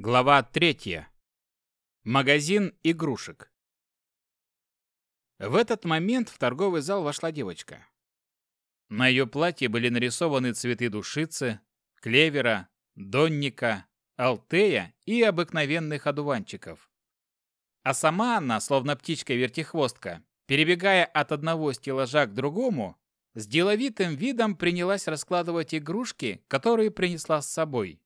Глава третья. Магазин игрушек. В этот момент в торговый зал вошла девочка. На ее платье были нарисованы цветы душицы, клевера, донника, алтея и обыкновенных одуванчиков. А сама она, словно птичка-вертихвостка, перебегая от одного стеллажа к другому, с деловитым видом принялась раскладывать игрушки, которые принесла с собой.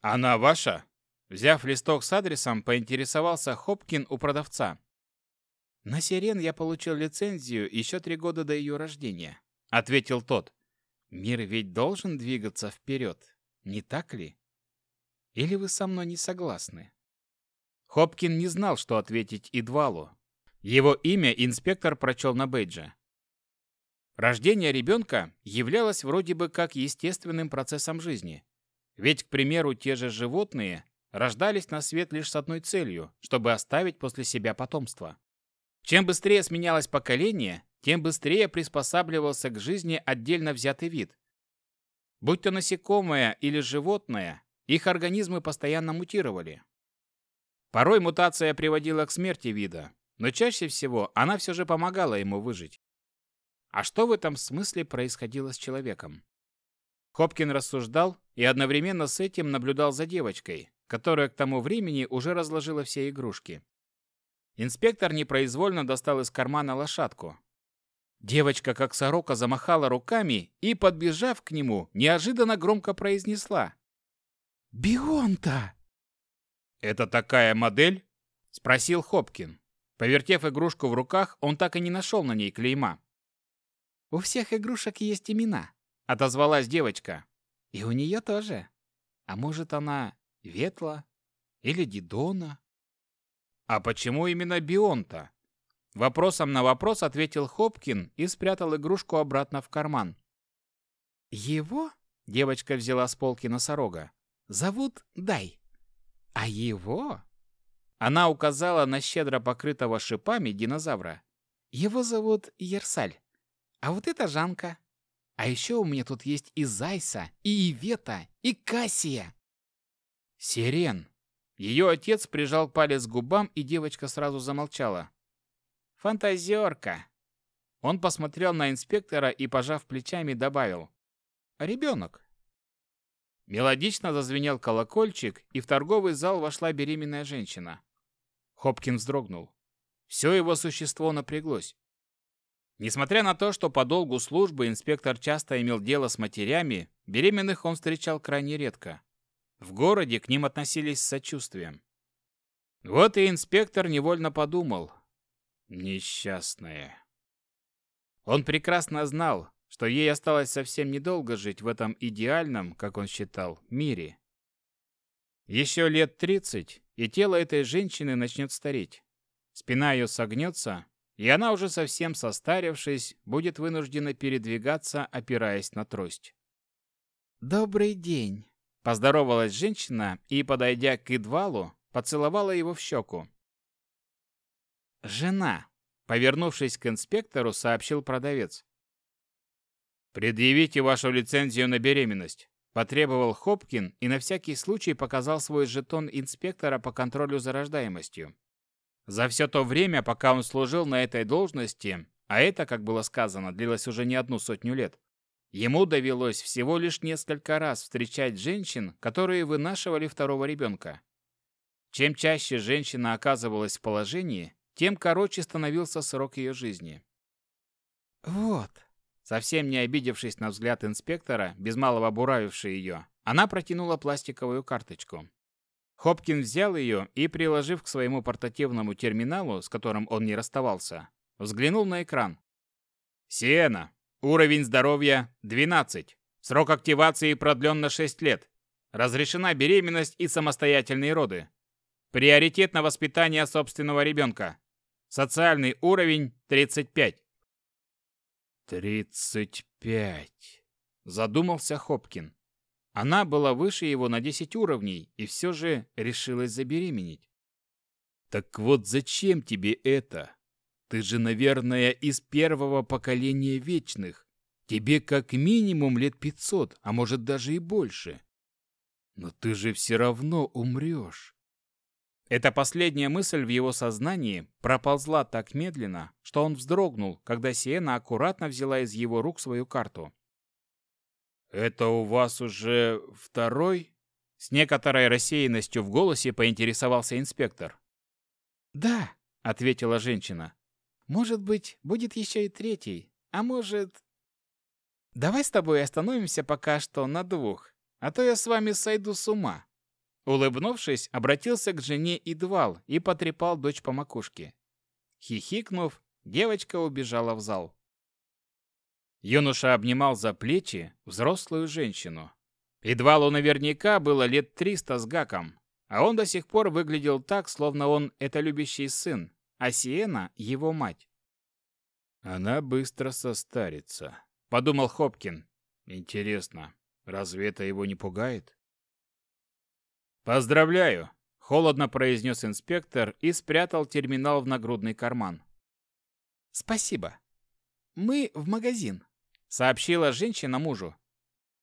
«Она ваша?» Взяв листок с адресом, поинтересовался Хопкин у продавца. «На Сирен я получил лицензию еще три года до ее рождения», — ответил тот. «Мир ведь должен двигаться вперед, не так ли? Или вы со мной не согласны?» Хопкин не знал, что ответить Идвалу. Его имя инспектор прочел на бейдже. Рождение ребенка являлось вроде бы как естественным процессом жизни. Ведь, к примеру, те же животные рождались на свет лишь с одной целью, чтобы оставить после себя потомство. Чем быстрее сменялось поколение, тем быстрее приспосабливался к жизни отдельно взятый вид. Будь то насекомое или животное, их организмы постоянно мутировали. Порой мутация приводила к смерти вида, но чаще всего она все же помогала ему выжить. А что в этом смысле происходило с человеком? Хопкин рассуждал и одновременно с этим наблюдал за девочкой, которая к тому времени уже разложила все игрушки. Инспектор непроизвольно достал из кармана лошадку. Девочка, как сорока, замахала руками и, подбежав к нему, неожиданно громко произнесла. «Бионта!» «Это такая модель?» – спросил Хопкин. Повертев игрушку в руках, он так и не нашел на ней клейма. «У всех игрушек есть имена», Отозвалась девочка. И у нее тоже. А может, она Ветла или Дидона? А почему именно Бионта? Вопросом на вопрос ответил Хопкин и спрятал игрушку обратно в карман. Его, девочка взяла с полки носорога, зовут Дай. А его? Она указала на щедро покрытого шипами динозавра. Его зовут Ерсаль. А вот это Жанка. А еще у меня тут есть и Зайса, и Ивета, и Кассия. Сирен. Ее отец прижал палец к губам, и девочка сразу замолчала. Фантазерка. Он посмотрел на инспектора и, пожав плечами, добавил. Ребенок. Мелодично зазвенел колокольчик, и в торговый зал вошла беременная женщина. Хопкин вздрогнул. Все его существо напряглось. Несмотря на то, что по долгу службы инспектор часто имел дело с матерями, беременных он встречал крайне редко. В городе к ним относились с сочувствием. Вот и инспектор невольно подумал. Несчастная. Он прекрасно знал, что ей осталось совсем недолго жить в этом идеальном, как он считал, мире. Еще лет тридцать, и тело этой женщины начнет стареть. Спина ее согнется, и она уже совсем состарившись, будет вынуждена передвигаться, опираясь на трость. «Добрый день!» – поздоровалась женщина и, подойдя к Идвалу, поцеловала его в щеку. «Жена!» – повернувшись к инспектору, сообщил продавец. «Предъявите вашу лицензию на беременность», – потребовал Хопкин и на всякий случай показал свой жетон инспектора по контролю за рождаемостью. За все то время, пока он служил на этой должности, а это, как было сказано, длилось уже не одну сотню лет, ему довелось всего лишь несколько раз встречать женщин, которые вынашивали второго ребенка. Чем чаще женщина оказывалась в положении, тем короче становился срок ее жизни. «Вот», совсем не обидевшись на взгляд инспектора, без малого буравивший ее, она протянула пластиковую карточку. Хопкин взял ее и, приложив к своему портативному терминалу, с которым он не расставался, взглянул на экран. «Сиена. Уровень здоровья 12. Срок активации продлен на 6 лет. Разрешена беременность и самостоятельные роды. Приоритет на воспитание собственного ребенка. Социальный уровень 35». «35», — задумался Хопкин. Она была выше его на 10 уровней и все же решилась забеременеть. «Так вот зачем тебе это? Ты же, наверное, из первого поколения вечных. Тебе как минимум лет 500, а может даже и больше. Но ты же все равно умрешь. Эта последняя мысль в его сознании проползла так медленно, что он вздрогнул, когда Сиена аккуратно взяла из его рук свою карту. «Это у вас уже второй?» С некоторой рассеянностью в голосе поинтересовался инспектор. «Да», — ответила женщина. «Может быть, будет еще и третий, а может...» «Давай с тобой остановимся пока что на двух, а то я с вами сойду с ума». Улыбнувшись, обратился к жене Идвал и потрепал дочь по макушке. Хихикнув, девочка убежала в зал. Юноша обнимал за плечи взрослую женщину. Идвалу наверняка было лет триста с гаком, а он до сих пор выглядел так, словно он это любящий сын, а Сиена — его мать. «Она быстро состарится», — подумал Хопкин. «Интересно, разве это его не пугает?» «Поздравляю!» – холодно произнес инспектор и спрятал терминал в нагрудный карман. «Спасибо. Мы в магазин», – сообщила женщина мужу.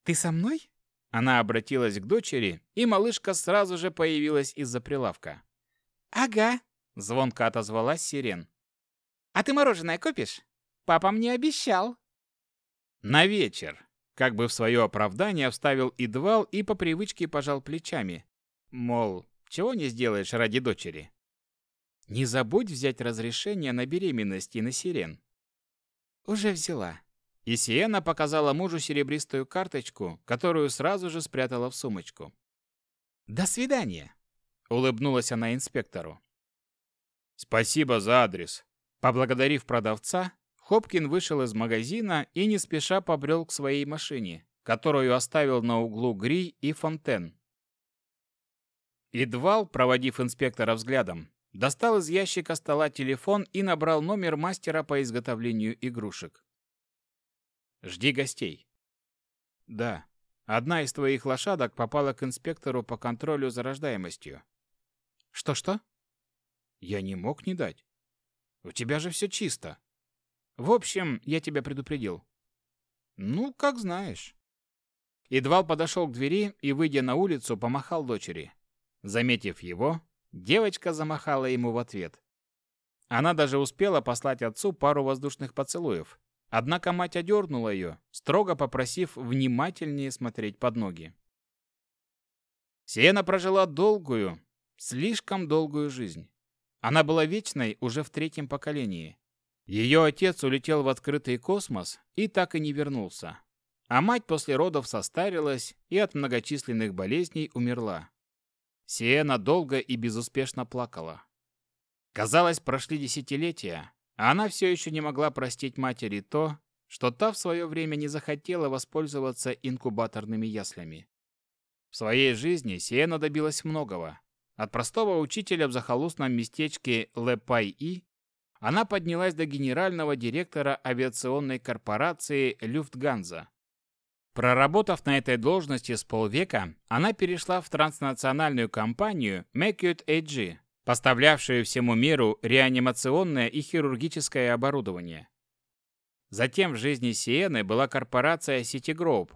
«Ты со мной?» Она обратилась к дочери, и малышка сразу же появилась из-за прилавка. «Ага», – звонко отозвалась Сирен. «А ты мороженое купишь? Папа мне обещал». «На вечер», – как бы в свое оправдание вставил Идвал и по привычке пожал плечами, Мол, чего не сделаешь ради дочери? Не забудь взять разрешение на беременность и на сирен. Уже взяла. И Сиена показала мужу серебристую карточку, которую сразу же спрятала в сумочку. «До свидания!» — улыбнулась она инспектору. «Спасибо за адрес!» Поблагодарив продавца, Хопкин вышел из магазина и не спеша побрел к своей машине, которую оставил на углу Гри и Фонтен, Идвал, проводив инспектора взглядом, достал из ящика стола телефон и набрал номер мастера по изготовлению игрушек. «Жди гостей». «Да, одна из твоих лошадок попала к инспектору по контролю за рождаемостью». «Что-что?» «Я не мог не дать. У тебя же все чисто. В общем, я тебя предупредил». «Ну, как знаешь». Идвал подошел к двери и, выйдя на улицу, помахал дочери. Заметив его, девочка замахала ему в ответ. Она даже успела послать отцу пару воздушных поцелуев. Однако мать одернула ее, строго попросив внимательнее смотреть под ноги. Сиена прожила долгую, слишком долгую жизнь. Она была вечной уже в третьем поколении. Ее отец улетел в открытый космос и так и не вернулся. А мать после родов состарилась и от многочисленных болезней умерла. Сиена долго и безуспешно плакала. Казалось, прошли десятилетия, она все еще не могла простить матери то, что та в свое время не захотела воспользоваться инкубаторными яслями. В своей жизни Сиена добилась многого. От простого учителя в захолустном местечке Лепай-И она поднялась до генерального директора авиационной корпорации Люфтганза, Проработав на этой должности с полвека, она перешла в транснациональную компанию Macute AG, поставлявшую всему миру реанимационное и хирургическое оборудование. Затем в жизни Сиены была корпорация Citigroup,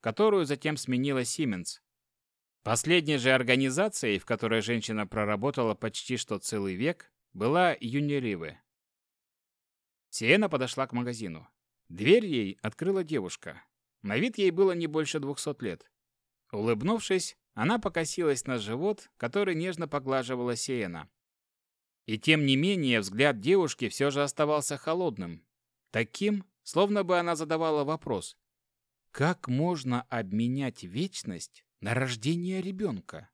которую затем сменила Siemens. Последней же организацией, в которой женщина проработала почти что целый век, была Unilever. Сиена подошла к магазину. Дверь ей открыла девушка. На вид ей было не больше двухсот лет. Улыбнувшись, она покосилась на живот, который нежно поглаживала Сеяна. И тем не менее взгляд девушки все же оставался холодным. Таким, словно бы она задавала вопрос. Как можно обменять вечность на рождение ребенка?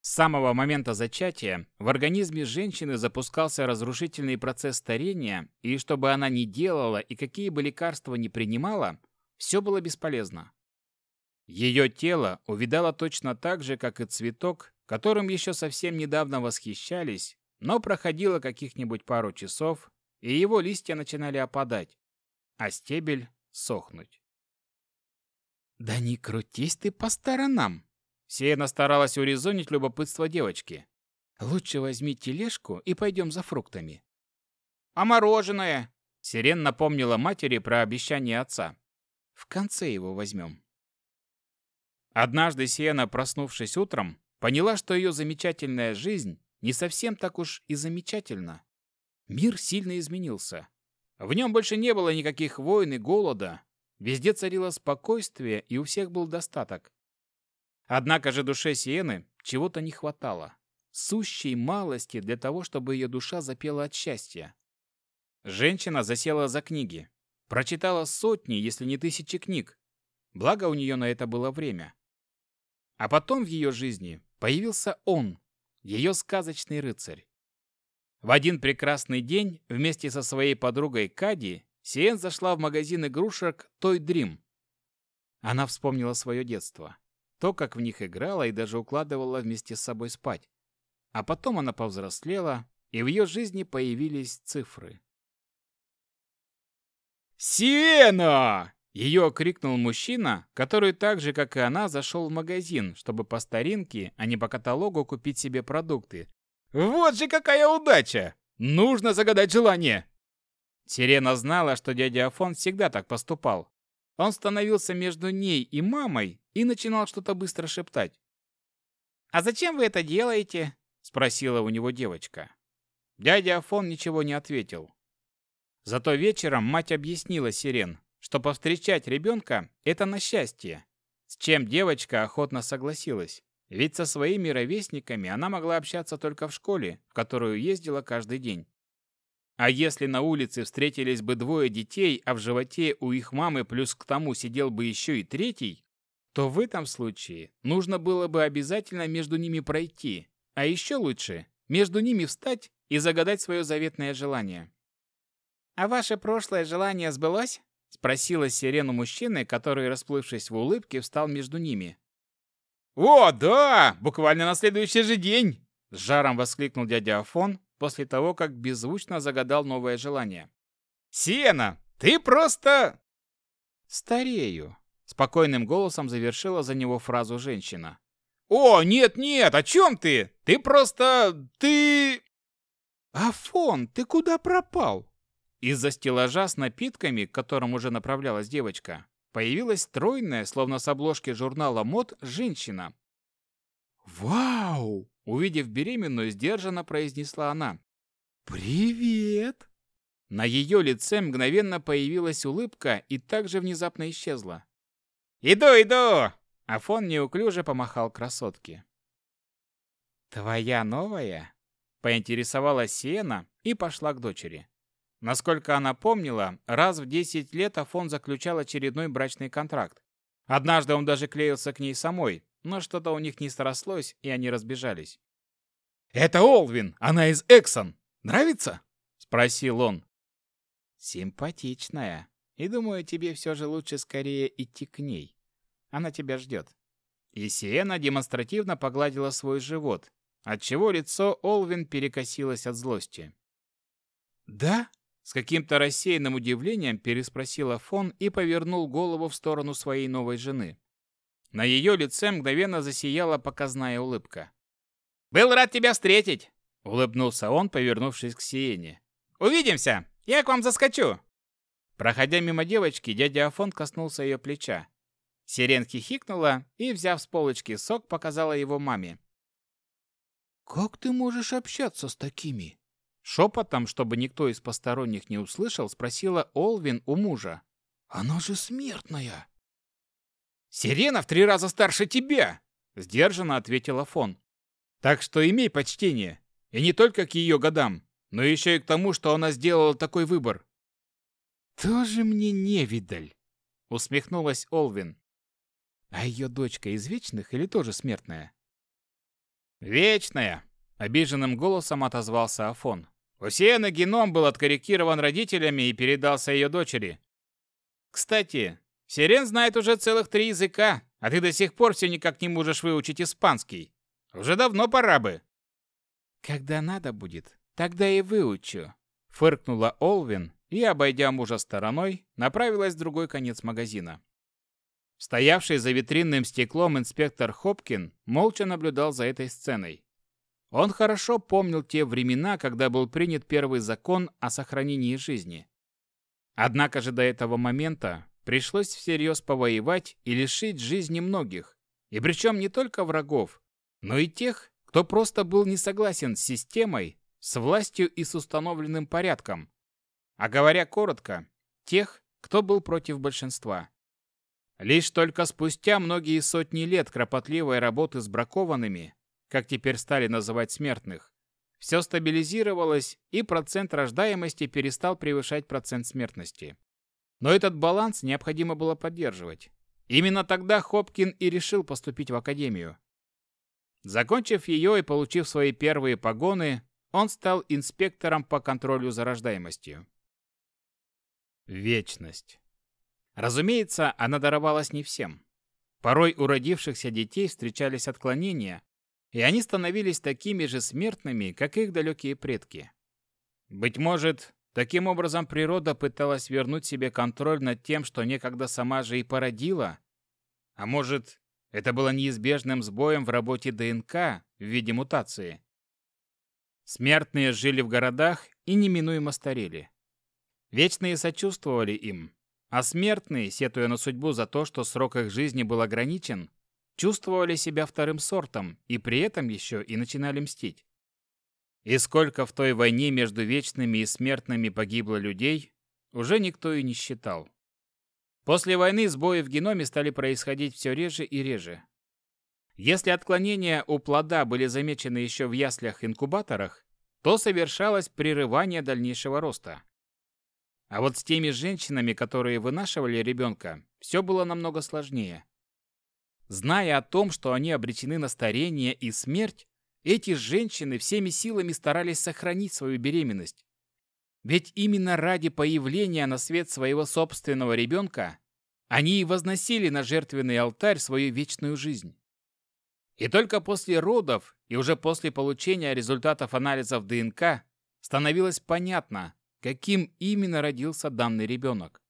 С самого момента зачатия в организме женщины запускался разрушительный процесс старения, и что бы она ни делала и какие бы лекарства ни принимала, все было бесполезно. Ее тело увидало точно так же, как и цветок, которым еще совсем недавно восхищались, но проходило каких-нибудь пару часов, и его листья начинали опадать, а стебель сохнуть. «Да не крутись ты по сторонам!» Сеяна старалась урезонить любопытство девочки. «Лучше возьми тележку и пойдем за фруктами». «А мороженое?» Сирен напомнила матери про обещание отца. В конце его возьмем. Однажды Сиена, проснувшись утром, поняла, что ее замечательная жизнь не совсем так уж и замечательна. Мир сильно изменился. В нем больше не было никаких войн и голода. Везде царило спокойствие, и у всех был достаток. Однако же душе Сиены чего-то не хватало. Сущей малости для того, чтобы ее душа запела от счастья. Женщина засела за книги. Прочитала сотни, если не тысячи книг. Благо у нее на это было время. А потом в ее жизни появился он, ее сказочный рыцарь. В один прекрасный день вместе со своей подругой Кади Сиен зашла в магазин игрушек Toy Dream. Она вспомнила свое детство. То, как в них играла и даже укладывала вместе с собой спать. А потом она повзрослела, и в ее жизни появились цифры. «Сиена!» Ее крикнул мужчина, который так же, как и она, зашел в магазин, чтобы по старинке, а не по каталогу купить себе продукты. «Вот же какая удача! Нужно загадать желание!» Сирена знала, что дядя Афон всегда так поступал. Он становился между ней и мамой и начинал что-то быстро шептать. «А зачем вы это делаете?» – спросила у него девочка. Дядя Афон ничего не ответил. Зато вечером мать объяснила Сирен, что повстречать ребенка – это на счастье, с чем девочка охотно согласилась. Ведь со своими ровесниками она могла общаться только в школе, в которую ездила каждый день. А если на улице встретились бы двое детей, а в животе у их мамы плюс к тому сидел бы еще и третий, то в этом случае нужно было бы обязательно между ними пройти, а еще лучше между ними встать и загадать свое заветное желание. «А ваше прошлое желание сбылось?» — спросила сирену мужчины, который, расплывшись в улыбке, встал между ними. «О, да! Буквально на следующий же день!» — с жаром воскликнул дядя Афон после того, как беззвучно загадал новое желание. «Сиена, ты просто...» «Старею», — спокойным голосом завершила за него фразу женщина. «О, нет-нет, о чем ты? Ты просто... ты...» «Афон, ты куда пропал?» Из-за стеллажа с напитками, к которым уже направлялась девочка, появилась стройная, словно с обложки журнала мод, женщина. «Вау!» — увидев беременную, сдержанно произнесла она. «Привет!» На ее лице мгновенно появилась улыбка и также внезапно исчезла. «Иду, иду!» Афон неуклюже помахал красотке. «Твоя новая?» — поинтересовалась Сиена и пошла к дочери. Насколько она помнила, раз в 10 лет Афон заключал очередной брачный контракт. Однажды он даже клеился к ней самой, но что-то у них не срослось, и они разбежались. «Это Олвин! Она из Эксон! Нравится?» — спросил он. «Симпатичная. И думаю, тебе все же лучше скорее идти к ней. Она тебя ждет». И Сиена демонстративно погладила свой живот, отчего лицо Олвин перекосилось от злости. «Да? С каким-то рассеянным удивлением переспросил Афон и повернул голову в сторону своей новой жены. На ее лице мгновенно засияла показная улыбка. «Был рад тебя встретить!» — улыбнулся он, повернувшись к Сиене. «Увидимся! Я к вам заскочу!» Проходя мимо девочки, дядя Афон коснулся ее плеча. Сирен хихикнула и, взяв с полочки сок, показала его маме. «Как ты можешь общаться с такими?» Шепотом, чтобы никто из посторонних не услышал, спросила Олвин у мужа. «Она же смертная!» «Сирена в три раза старше тебя!» Сдержанно ответила Фон. «Так что имей почтение. И не только к ее годам, но еще и к тому, что она сделала такой выбор». «Тоже мне невидаль!» Усмехнулась Олвин. «А ее дочка из вечных или тоже смертная?» «Вечная!» Обиженным голосом отозвался Афон. У Сиены геном был откорректирован родителями и передался ее дочери. Кстати, Сирен знает уже целых три языка, а ты до сих пор все никак не можешь выучить испанский. Уже давно пора бы. Когда надо будет, тогда и выучу, фыркнула Олвин и, обойдя мужа стороной, направилась в другой конец магазина. Стоявший за витринным стеклом инспектор Хопкин молча наблюдал за этой сценой. Он хорошо помнил те времена, когда был принят первый закон о сохранении жизни. Однако же до этого момента пришлось всерьез повоевать и лишить жизни многих, И причем не только врагов, но и тех, кто просто был не согласен с системой, с властью и с установленным порядком. А говоря коротко, тех, кто был против большинства. Лишь только спустя многие сотни лет кропотливой работы с бракованными, как теперь стали называть смертных, все стабилизировалось, и процент рождаемости перестал превышать процент смертности. Но этот баланс необходимо было поддерживать. Именно тогда Хопкин и решил поступить в академию. Закончив ее и получив свои первые погоны, он стал инспектором по контролю за рождаемостью. Вечность. Разумеется, она даровалась не всем. Порой у родившихся детей встречались отклонения, и они становились такими же смертными, как их далекие предки. Быть может, таким образом природа пыталась вернуть себе контроль над тем, что некогда сама же и породила? А может, это было неизбежным сбоем в работе ДНК в виде мутации? Смертные жили в городах и неминуемо старели. Вечные сочувствовали им, а смертные, сетуя на судьбу за то, что срок их жизни был ограничен, чувствовали себя вторым сортом и при этом еще и начинали мстить. И сколько в той войне между вечными и смертными погибло людей, уже никто и не считал. После войны сбои в геноме стали происходить все реже и реже. Если отклонения у плода были замечены еще в яслях-инкубаторах, то совершалось прерывание дальнейшего роста. А вот с теми женщинами, которые вынашивали ребенка, все было намного сложнее. Зная о том, что они обречены на старение и смерть, эти женщины всеми силами старались сохранить свою беременность. Ведь именно ради появления на свет своего собственного ребенка они и возносили на жертвенный алтарь свою вечную жизнь. И только после родов и уже после получения результатов анализов ДНК становилось понятно, каким именно родился данный ребенок.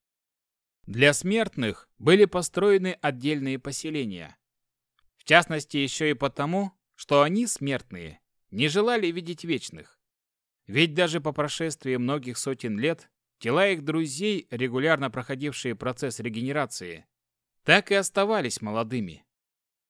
Для смертных были построены отдельные поселения. В частности, еще и потому, что они, смертные, не желали видеть вечных. Ведь даже по прошествии многих сотен лет тела их друзей, регулярно проходившие процесс регенерации, так и оставались молодыми.